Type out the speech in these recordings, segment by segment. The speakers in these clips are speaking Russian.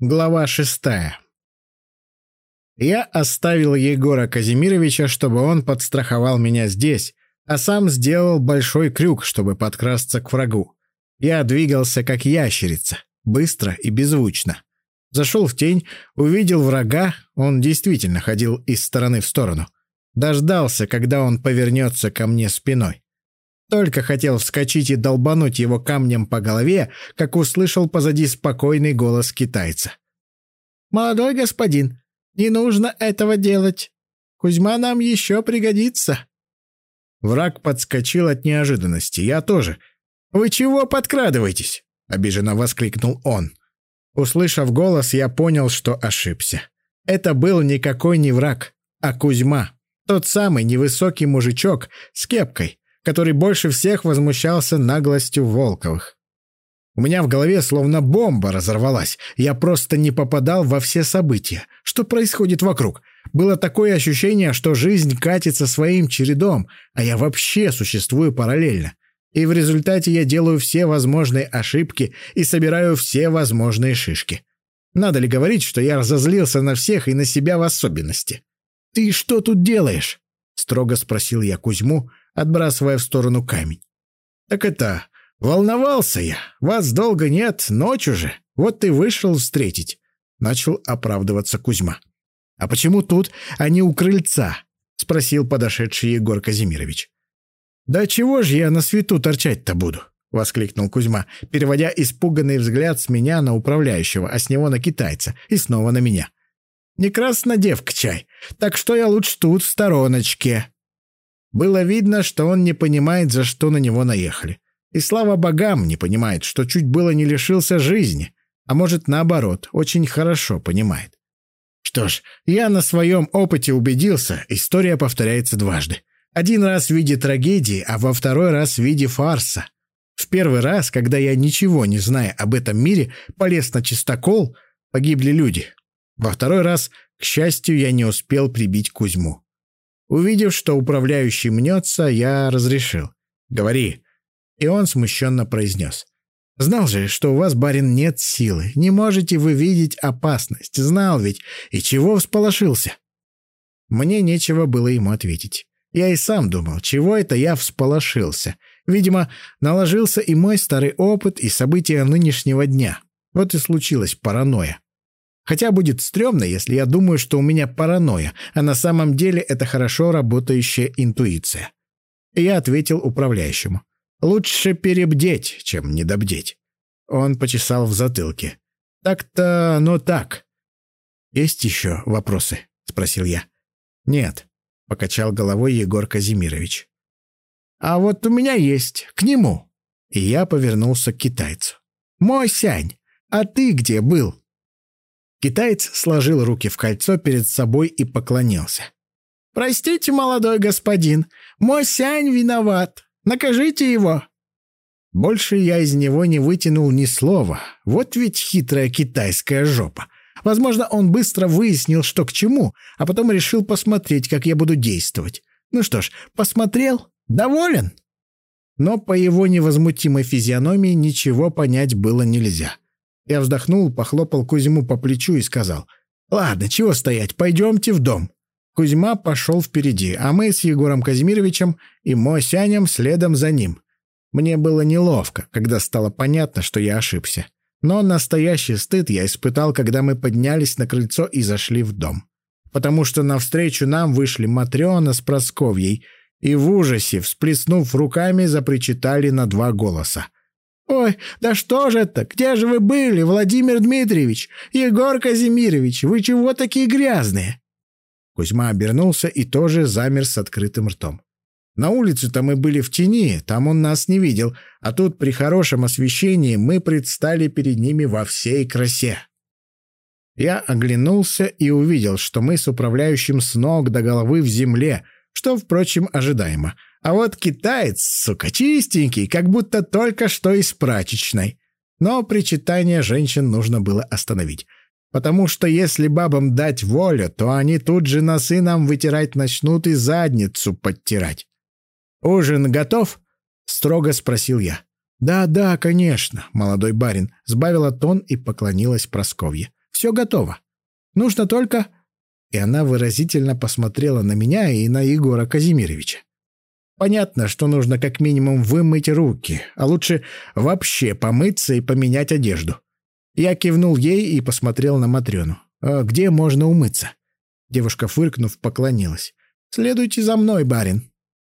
Глава шестая. Я оставил Егора Казимировича, чтобы он подстраховал меня здесь, а сам сделал большой крюк, чтобы подкрасться к врагу. Я двигался как ящерица, быстро и беззвучно. Зашел в тень, увидел врага, он действительно ходил из стороны в сторону. Дождался, когда он повернется ко мне спиной. Только хотел вскочить и долбануть его камнем по голове, как услышал позади спокойный голос китайца. «Молодой господин, не нужно этого делать. Кузьма нам еще пригодится». Враг подскочил от неожиданности. Я тоже. «Вы чего подкрадываетесь?» — обиженно воскликнул он. Услышав голос, я понял, что ошибся. Это был никакой не враг, а Кузьма. Тот самый невысокий мужичок с кепкой, который больше всех возмущался наглостью Волковых. У меня в голове словно бомба разорвалась. Я просто не попадал во все события. Что происходит вокруг? Было такое ощущение, что жизнь катится своим чередом, а я вообще существую параллельно. И в результате я делаю все возможные ошибки и собираю все возможные шишки. Надо ли говорить, что я разозлился на всех и на себя в особенности? «Ты что тут делаешь?» — строго спросил я Кузьму, отбрасывая в сторону камень. «Так это... Волновался я. Вас долго нет, ночь уже. Вот ты вышел встретить». Начал оправдываться Кузьма. «А почему тут, а не у крыльца?» — спросил подошедший Егор Казимирович. «Да чего же я на свету торчать-то буду?» — воскликнул Кузьма, переводя испуганный взгляд с меня на управляющего, а с него на китайца, и снова на меня. «Не красна девка чай, так что я лучше тут, в стороночке». Было видно, что он не понимает, за что на него наехали. И слава богам не понимает, что чуть было не лишился жизни, а может, наоборот, очень хорошо понимает. Что ж, я на своем опыте убедился, история повторяется дважды. Один раз в виде трагедии, а во второй раз в виде фарса. В первый раз, когда я, ничего не зная об этом мире, полез на чистокол, погибли люди. Во второй раз, к счастью, я не успел прибить Кузьму. Увидев, что управляющий мнется, я разрешил. «Говори». И он смущенно произнес. «Знал же, что у вас, барин, нет силы. Не можете вы видеть опасность. Знал ведь. И чего всполошился?» Мне нечего было ему ответить. Я и сам думал, чего это я всполошился. Видимо, наложился и мой старый опыт, и события нынешнего дня. Вот и случилась паранойя. Хотя будет стрёмно, если я думаю, что у меня паранойя, а на самом деле это хорошо работающая интуиция. Я ответил управляющему. Лучше перебдеть, чем недобдеть. Он почесал в затылке. Так-то оно так. Есть еще вопросы? Спросил я. Нет, покачал головой Егор Казимирович. А вот у меня есть, к нему. И я повернулся к китайцу. Мой сянь, а ты где был? Китаец сложил руки в кольцо перед собой и поклонился. «Простите, молодой господин, мой сянь виноват. Накажите его». Больше я из него не вытянул ни слова. Вот ведь хитрая китайская жопа. Возможно, он быстро выяснил, что к чему, а потом решил посмотреть, как я буду действовать. Ну что ж, посмотрел? Доволен? Но по его невозмутимой физиономии ничего понять было нельзя. Я вздохнул, похлопал Кузьму по плечу и сказал, «Ладно, чего стоять, пойдемте в дом». Кузьма пошел впереди, а мы с Егором Казимировичем и Мосянем следом за ним. Мне было неловко, когда стало понятно, что я ошибся. Но настоящий стыд я испытал, когда мы поднялись на крыльцо и зашли в дом. Потому что навстречу нам вышли Матрена с Просковьей и в ужасе, всплеснув руками, запричитали на два голоса. «Ой, да что же это? Где же вы были, Владимир Дмитриевич? Егор Казимирович, вы чего такие грязные?» Кузьма обернулся и тоже замер с открытым ртом. На улице-то мы были в тени, там он нас не видел, а тут при хорошем освещении мы предстали перед ними во всей красе. Я оглянулся и увидел, что мы с управляющим с ног до головы в земле, что, впрочем, ожидаемо — а вот китаец, сука, чистенький, как будто только что из прачечной. Но причитание женщин нужно было остановить. Потому что если бабам дать волю, то они тут же носы нам вытирать начнут и задницу подтирать. «Ужин готов?» — строго спросил я. «Да, да, конечно, молодой барин», — сбавила тон и поклонилась Просковье. Все готово. Нужно только...» И она выразительно посмотрела на меня и на Егора Казимировича. Понятно, что нужно как минимум вымыть руки, а лучше вообще помыться и поменять одежду. Я кивнул ей и посмотрел на Матрёну. «А где можно умыться?» Девушка, фыркнув, поклонилась. «Следуйте за мной, барин».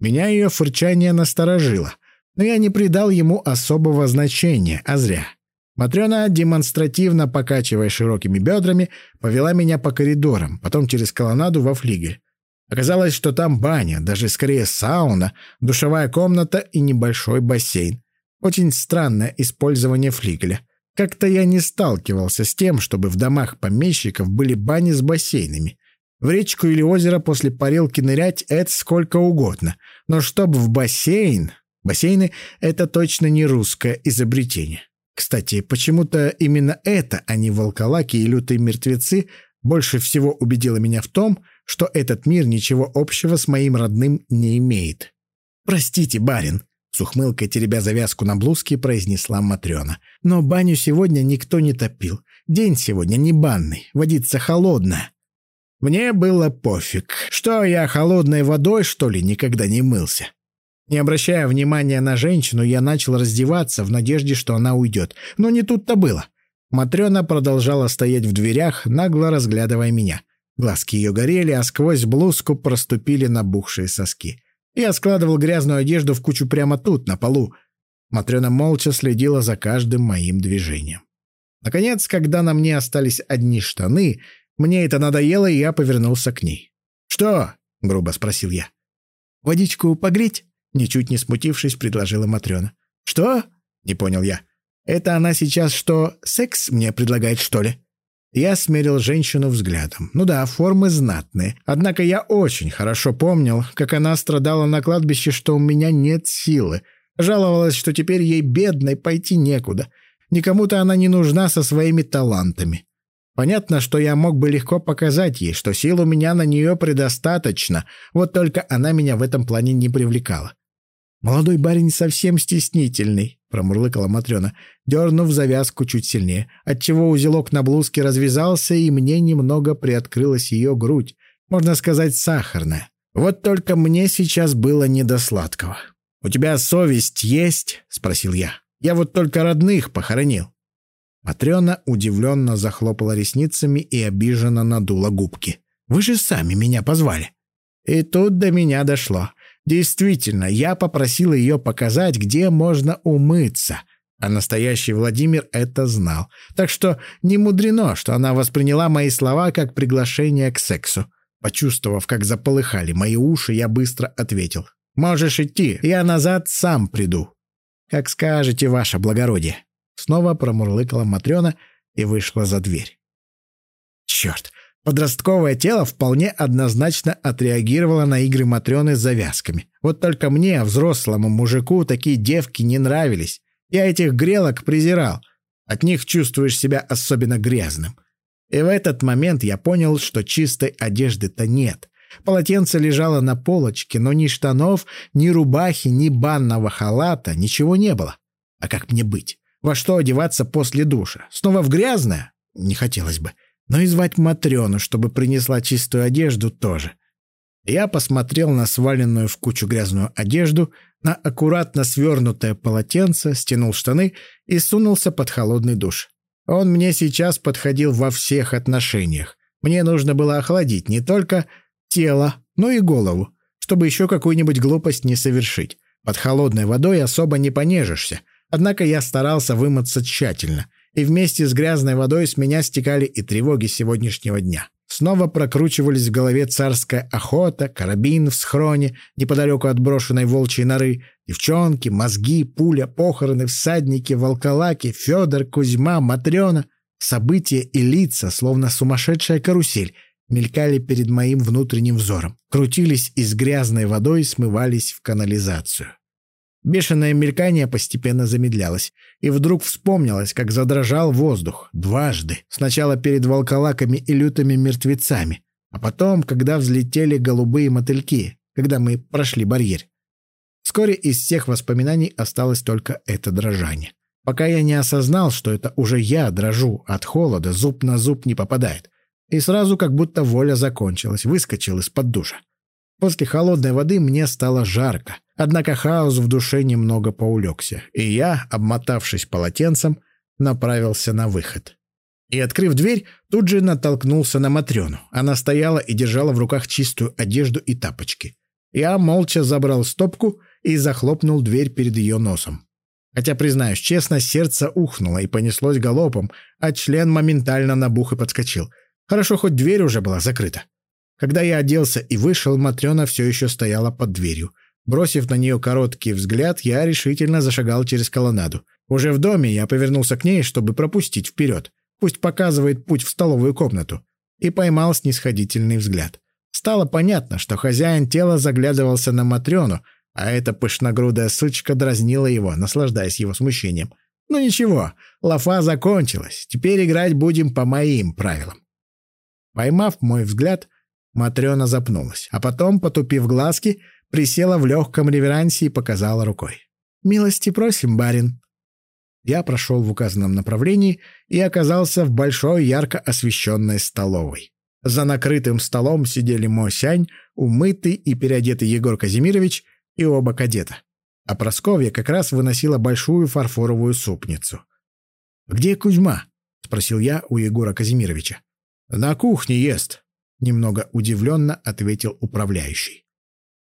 Меня ее фырчание насторожило, но я не придал ему особого значения, а зря. Матрена, демонстративно покачивая широкими бедрами, повела меня по коридорам, потом через колоннаду во флигель. Оказалось, что там баня, даже скорее сауна, душевая комната и небольшой бассейн. Очень странное использование флигеля. Как-то я не сталкивался с тем, чтобы в домах помещиков были бани с бассейнами. В речку или озеро после парилки нырять — это сколько угодно. Но чтобы в бассейн... Бассейны — это точно не русское изобретение. Кстати, почему-то именно это, а не волколаки и лютые мертвецы, больше всего убедило меня в том, что этот мир ничего общего с моим родным не имеет. «Простите, барин», — с ухмылкой теребя завязку на блузке произнесла Матрена. «Но баню сегодня никто не топил. День сегодня не банный, водица холодная». Мне было пофиг. Что я холодной водой, что ли, никогда не мылся? Не обращая внимания на женщину, я начал раздеваться в надежде, что она уйдет. Но не тут-то было. Матрена продолжала стоять в дверях, нагло разглядывая меня. Глазки ее горели, а сквозь блузку проступили набухшие соски. Я складывал грязную одежду в кучу прямо тут, на полу. Матрена молча следила за каждым моим движением. Наконец, когда на мне остались одни штаны, мне это надоело, и я повернулся к ней. «Что?» — грубо спросил я. «Водичку погреть?» — ничуть не смутившись, предложила Матрена. «Что?» — не понял я. «Это она сейчас что, секс мне предлагает, что ли?» Я смерил женщину взглядом. Ну да, формы знатные. Однако я очень хорошо помнил, как она страдала на кладбище, что у меня нет силы. Жаловалась, что теперь ей бедной пойти некуда. Никому-то она не нужна со своими талантами. Понятно, что я мог бы легко показать ей, что сил у меня на нее предостаточно, вот только она меня в этом плане не привлекала. «Молодой барин совсем стеснительный», — промурлыкала Матрена, дернув завязку чуть сильнее, отчего узелок на блузке развязался, и мне немного приоткрылась ее грудь, можно сказать, сахарная. Вот только мне сейчас было не до сладкого. «У тебя совесть есть?» — спросил я. «Я вот только родных похоронил». Матрена удивленно захлопала ресницами и обиженно надула губки. «Вы же сами меня позвали». И тут до меня дошло. Действительно, я попросил ее показать, где можно умыться. А настоящий Владимир это знал. Так что не мудрено, что она восприняла мои слова как приглашение к сексу. Почувствовав, как заполыхали мои уши, я быстро ответил. «Можешь идти, я назад сам приду». «Как скажете, ваше благородие». Снова промурлыкала Матрена и вышла за дверь. «Черт, Подростковое тело вполне однозначно отреагировало на игры Матрёны с завязками. Вот только мне, взрослому мужику, такие девки не нравились. Я этих грелок презирал. От них чувствуешь себя особенно грязным. И в этот момент я понял, что чистой одежды-то нет. Полотенце лежало на полочке, но ни штанов, ни рубахи, ни банного халата, ничего не было. А как мне быть? Во что одеваться после душа? Снова в грязное? Не хотелось бы. Но и звать Матрёну, чтобы принесла чистую одежду, тоже. Я посмотрел на сваленную в кучу грязную одежду, на аккуратно свернутое полотенце, стянул штаны и сунулся под холодный душ. Он мне сейчас подходил во всех отношениях. Мне нужно было охладить не только тело, но и голову, чтобы еще какую-нибудь глупость не совершить. Под холодной водой особо не понежишься. Однако я старался вымыться тщательно и вместе с грязной водой с меня стекали и тревоги сегодняшнего дня. Снова прокручивались в голове царская охота, карабин в схроне, неподалеку от брошенной волчьей норы, девчонки, мозги, пуля, похороны, всадники, волколаки, Федор, Кузьма, Матрена. События и лица, словно сумасшедшая карусель, мелькали перед моим внутренним взором, крутились и с грязной водой смывались в канализацию. Бешеное мелькание постепенно замедлялось, и вдруг вспомнилось, как задрожал воздух. Дважды. Сначала перед волколаками и лютыми мертвецами, а потом, когда взлетели голубые мотыльки, когда мы прошли барьер. Вскоре из всех воспоминаний осталось только это дрожание. пока я не осознал, что это уже я дрожу от холода, зуб на зуб не попадает. И сразу как будто воля закончилась, выскочил из-под душа. После холодной воды мне стало жарко, однако хаос в душе немного поулегся, и я, обмотавшись полотенцем, направился на выход. И, открыв дверь, тут же натолкнулся на Матрёну. Она стояла и держала в руках чистую одежду и тапочки. Я молча забрал стопку и захлопнул дверь перед ее носом. Хотя, признаюсь честно, сердце ухнуло и понеслось галопом, а член моментально набух и подскочил. Хорошо, хоть дверь уже была закрыта. Когда я оделся и вышел, Матрена все еще стояла под дверью. Бросив на нее короткий взгляд, я решительно зашагал через колоннаду. Уже в доме я повернулся к ней, чтобы пропустить вперед. Пусть показывает путь в столовую комнату. И поймал снисходительный взгляд. Стало понятно, что хозяин тела заглядывался на Матрёну, а эта пышногрудая сучка дразнила его, наслаждаясь его смущением. Ну ничего, лафа закончилась. Теперь играть будем по моим правилам. Поймав мой взгляд, Матрёна запнулась, а потом, потупив глазки, присела в легком реверансе и показала рукой. «Милости просим, барин». Я прошел в указанном направлении и оказался в большой ярко освещенной столовой. За накрытым столом сидели Мосянь, умытый и переодетый Егор Казимирович и оба кадета. А Просковья как раз выносила большую фарфоровую супницу. «Где Кузьма?» — спросил я у Егора Казимировича. «На кухне ест», — немного удивленно ответил управляющий.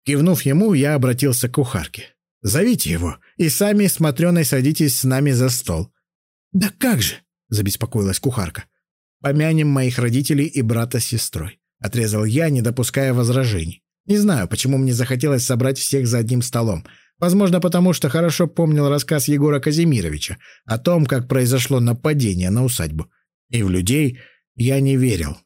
Кивнув ему, я обратился к кухарке. «Зовите его, и сами с Матрёной садитесь с нами за стол». «Да как же?» — забеспокоилась кухарка. «Помянем моих родителей и брата с сестрой», — отрезал я, не допуская возражений. Не знаю, почему мне захотелось собрать всех за одним столом. Возможно, потому что хорошо помнил рассказ Егора Казимировича о том, как произошло нападение на усадьбу. И в людей я не верил.